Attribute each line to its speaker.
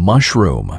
Speaker 1: mushroom.